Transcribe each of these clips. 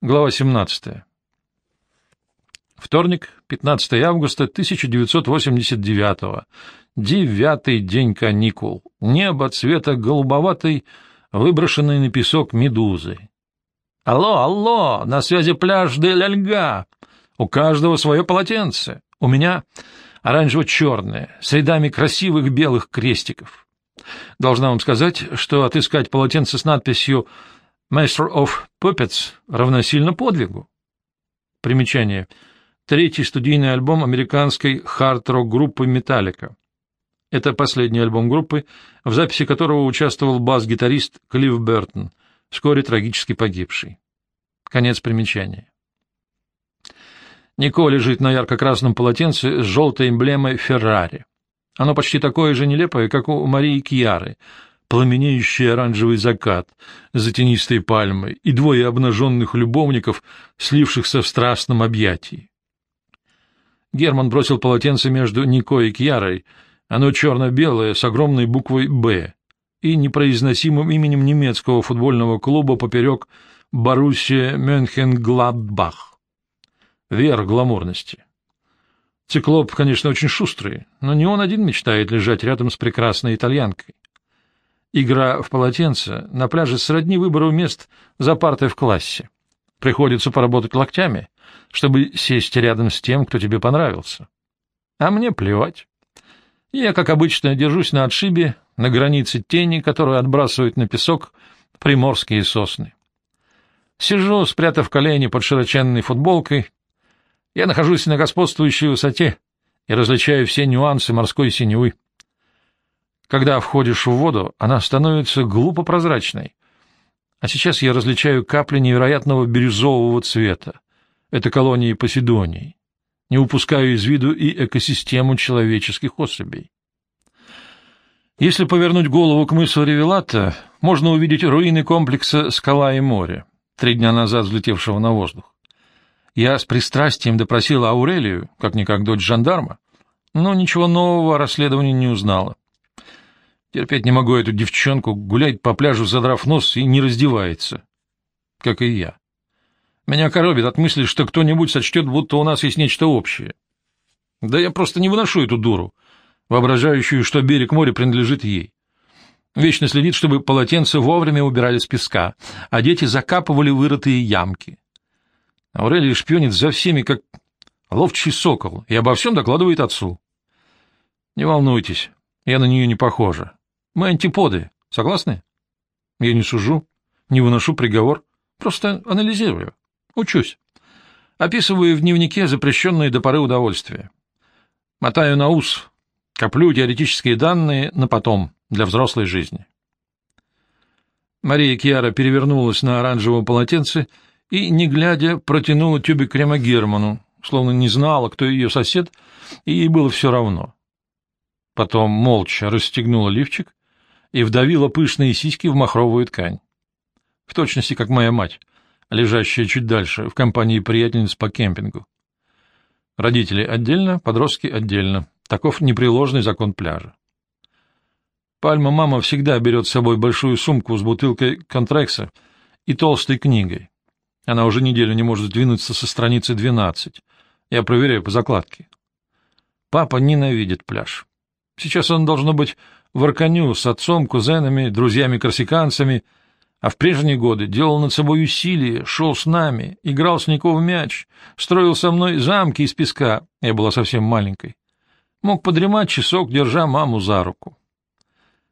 Глава 17. Вторник, 15 августа 1989 Девятый день каникул. Небо цвета голубоватой, выброшенной на песок медузы. Алло, алло, на связи пляж де Ляльга. У каждого свое полотенце. У меня оранжево-черное, с рядами красивых белых крестиков. Должна вам сказать, что отыскать полотенце с надписью Master of Puppets равносильно подвигу. Примечание. Третий студийный альбом американской хард-рок группы Metallica. Это последний альбом группы, в записи которого участвовал бас-гитарист Клифф Бертон, вскоре трагически погибший. Конец примечания. Нико лежит на ярко-красном полотенце с желтой эмблемой Феррари. Оно почти такое же нелепое, как у Марии Кьяры, пламенеющий оранжевый закат за тенистой пальмой и двое обнаженных любовников, слившихся в страстном объятии. Герман бросил полотенце между Нико и Кьярой, оно черно-белое, с огромной буквой «Б» и непроизносимым именем немецкого футбольного клуба поперек Боруссия Мюнхен-Гладбах. Верх гламурности. Циклоп, конечно, очень шустрый, но не он один мечтает лежать рядом с прекрасной итальянкой. Игра в полотенце на пляже сродни выбору мест за партой в классе. Приходится поработать локтями, чтобы сесть рядом с тем, кто тебе понравился. А мне плевать. Я, как обычно, держусь на отшибе, на границе тени, которую отбрасывают на песок приморские сосны. Сижу, спрятав колени под широченной футболкой. Я нахожусь на господствующей высоте и различаю все нюансы морской синевы. Когда входишь в воду, она становится глупо прозрачной. А сейчас я различаю капли невероятного бирюзового цвета. Это колонии Поседоний. Не упускаю из виду и экосистему человеческих особей. Если повернуть голову к мысу Ревелата, можно увидеть руины комплекса «Скала и море», три дня назад взлетевшего на воздух. Я с пристрастием допросил Аурелию, как-никак дочь жандарма, но ничего нового о расследовании не узнала. Терпеть не могу эту девчонку, гуляет по пляжу, задрав нос, и не раздевается. Как и я. Меня коробит от мысли, что кто-нибудь сочтет, будто у нас есть нечто общее. Да я просто не выношу эту дуру, воображающую, что берег моря принадлежит ей. Вечно следит, чтобы полотенца вовремя убирали с песка, а дети закапывали вырытые ямки. Аурелия шпионит за всеми, как ловчий сокол, и обо всем докладывает отцу. Не волнуйтесь, я на нее не похожа. Мы антиподы, согласны? Я не сужу, не выношу приговор, просто анализирую, учусь. Описываю в дневнике запрещенные до поры удовольствия. Мотаю на ус, коплю теоретические данные на потом, для взрослой жизни. Мария Кьяра перевернулась на оранжевом полотенце и, не глядя, протянула тюбик крема Герману, словно не знала, кто ее сосед, и ей было все равно. Потом молча расстегнула лифчик и вдавила пышные сиськи в махровую ткань. В точности, как моя мать, лежащая чуть дальше, в компании приятельниц по кемпингу. Родители отдельно, подростки отдельно. Таков непреложный закон пляжа. Пальма-мама всегда берет с собой большую сумку с бутылкой контрекса и толстой книгой. Она уже неделю не может двинуться со страницы 12. Я проверяю по закладке. Папа ненавидит пляж. Сейчас он, должно быть, в с отцом, кузенами, друзьями-корсиканцами, а в прежние годы делал над собой усилия, шел с нами, играл с Нико в мяч, строил со мной замки из песка, я была совсем маленькой. Мог подремать часок, держа маму за руку.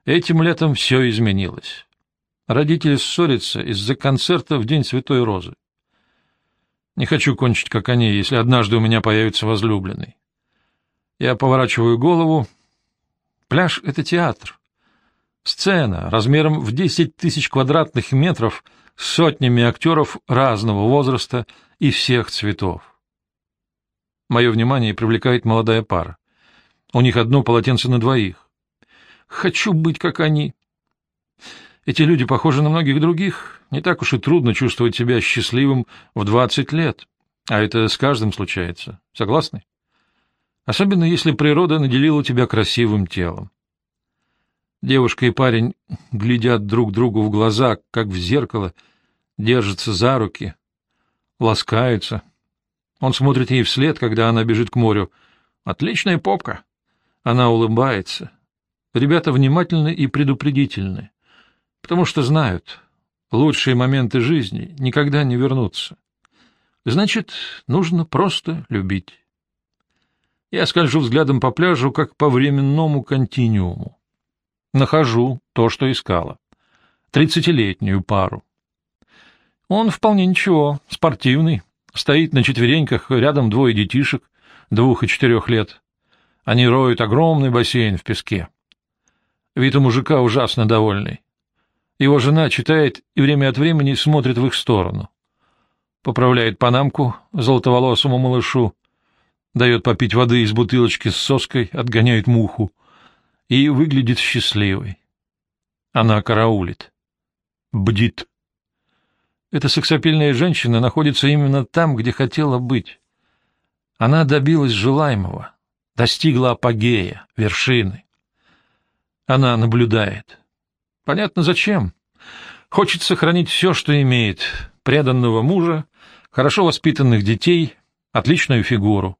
Этим летом все изменилось. Родители ссорятся из-за концерта в День Святой Розы. Не хочу кончить, как они, если однажды у меня появится возлюбленный. Я поворачиваю голову, Пляж — это театр. Сцена размером в 10 тысяч квадратных метров с сотнями актеров разного возраста и всех цветов. Мое внимание привлекает молодая пара. У них одно полотенце на двоих. Хочу быть, как они. Эти люди похожи на многих других. Не так уж и трудно чувствовать себя счастливым в 20 лет. А это с каждым случается. Согласны? Особенно если природа наделила тебя красивым телом. Девушка и парень глядят друг другу в глаза, как в зеркало, держатся за руки. ласкаются. Он смотрит ей вслед, когда она бежит к морю. Отличная попка. Она улыбается. Ребята внимательны и предупредительны, потому что знают, лучшие моменты жизни никогда не вернутся. Значит, нужно просто любить. Я скольжу взглядом по пляжу, как по временному континууму. Нахожу то, что искала. Тридцатилетнюю пару. Он вполне ничего, спортивный, стоит на четвереньках, рядом двое детишек, двух и четырех лет. Они роют огромный бассейн в песке. Вид у мужика ужасно довольный. Его жена читает и время от времени смотрит в их сторону. Поправляет панамку золотоволосому малышу, дает попить воды из бутылочки с соской, отгоняет муху и выглядит счастливой. Она караулит. Бдит. Эта сексапильная женщина находится именно там, где хотела быть. Она добилась желаемого, достигла апогея, вершины. Она наблюдает. Понятно, зачем. Хочет сохранить все, что имеет. Преданного мужа, хорошо воспитанных детей, отличную фигуру.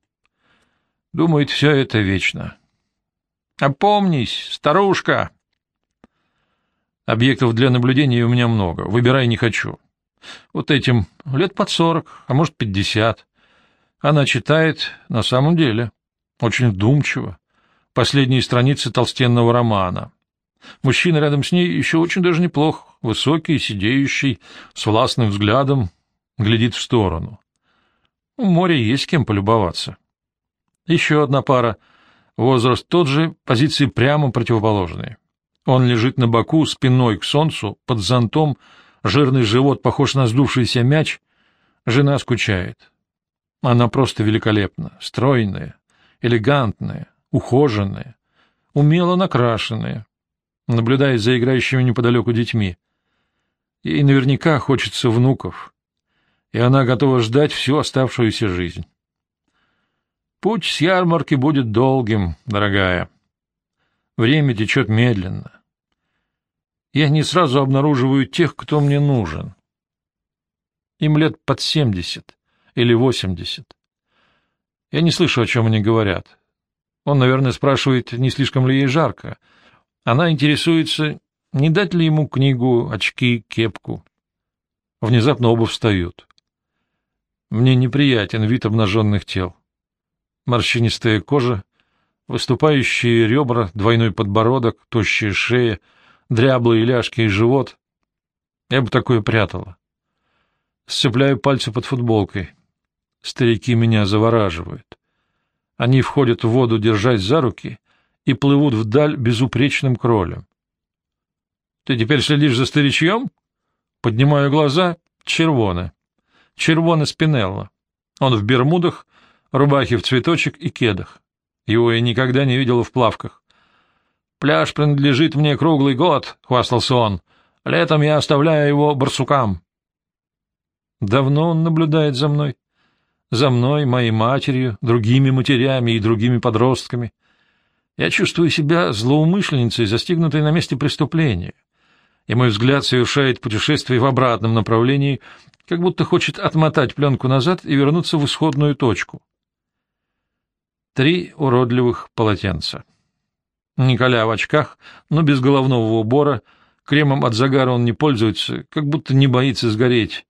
Думает, все это вечно. «Опомнись, старушка!» Объектов для наблюдения у меня много. Выбирай не хочу. Вот этим лет под сорок, а может, пятьдесят. Она читает на самом деле. Очень вдумчиво. Последние страницы толстенного романа. Мужчина рядом с ней еще очень даже неплох, высокий, сидеющий, с властным взглядом, глядит в сторону. У моря есть кем полюбоваться. Еще одна пара. Возраст тот же, позиции прямо противоположные. Он лежит на боку, спиной к солнцу, под зонтом, жирный живот похож на сдувшийся мяч. Жена скучает. Она просто великолепна, стройная, элегантная, ухоженная, умело накрашенная, наблюдая за играющими неподалеку детьми. Ей наверняка хочется внуков, и она готова ждать всю оставшуюся жизнь. Путь с ярмарки будет долгим, дорогая. Время течет медленно. Я не сразу обнаруживаю тех, кто мне нужен. Им лет под семьдесят или восемьдесят. Я не слышу, о чем они говорят. Он, наверное, спрашивает, не слишком ли ей жарко, — она интересуется, не дать ли ему книгу, очки, кепку. Внезапно оба встают. Мне неприятен вид обнаженных тел. Морщинистая кожа, выступающие ребра, двойной подбородок, тощая шея, дряблые ляжки и живот. Я бы такое прятала. Сцепляю пальцы под футболкой. Старики меня завораживают. Они входят в воду, держась за руки, и плывут вдаль безупречным кролем. — Ты теперь следишь за старичьем? Поднимаю глаза. Червоне. Червоне Спинелло. Он в бермудах, рубахе в цветочек и кедах. Его я никогда не видел в плавках. «Пляж принадлежит мне круглый год», — хвастался он. «Летом я оставляю его барсукам». Давно он наблюдает за мной. За мной, моей матерью, другими матерями и другими подростками. Я чувствую себя злоумышленницей, застигнутой на месте преступления, и мой взгляд совершает путешествие в обратном направлении, как будто хочет отмотать пленку назад и вернуться в исходную точку. Три уродливых полотенца. Николя в очках, но без головного убора, кремом от загара он не пользуется, как будто не боится сгореть.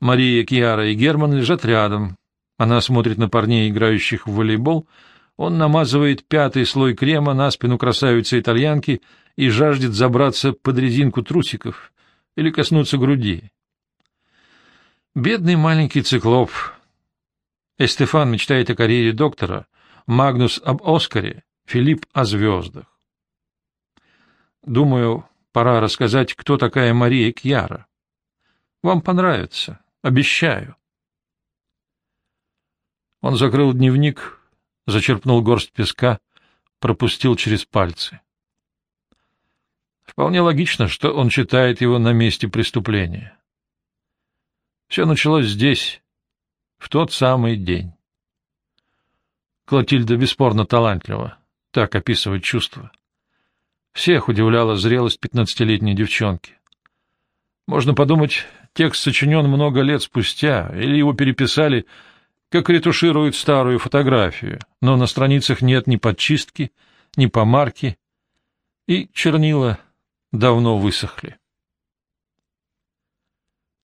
Мария, Киара и Герман лежат рядом. Она смотрит на парней, играющих в волейбол, — он намазывает пятый слой крема на спину красавицы-итальянки и жаждет забраться под резинку трусиков или коснуться груди. Бедный маленький циклоп. Эстефан мечтает о карьере доктора, Магнус об Оскаре, Филипп о звездах. Думаю, пора рассказать, кто такая Мария Кьяра. Вам понравится, обещаю. Он закрыл дневник, зачерпнул горсть песка, пропустил через пальцы. Вполне логично, что он читает его на месте преступления. Все началось здесь, в тот самый день. Клотильда бесспорно талантлива, так описывает чувства. Всех удивляла зрелость пятнадцатилетней девчонки. Можно подумать, текст сочинен много лет спустя, или его переписали, как ретушируют старую фотографию, но на страницах нет ни подчистки, ни помарки, и чернила давно высохли.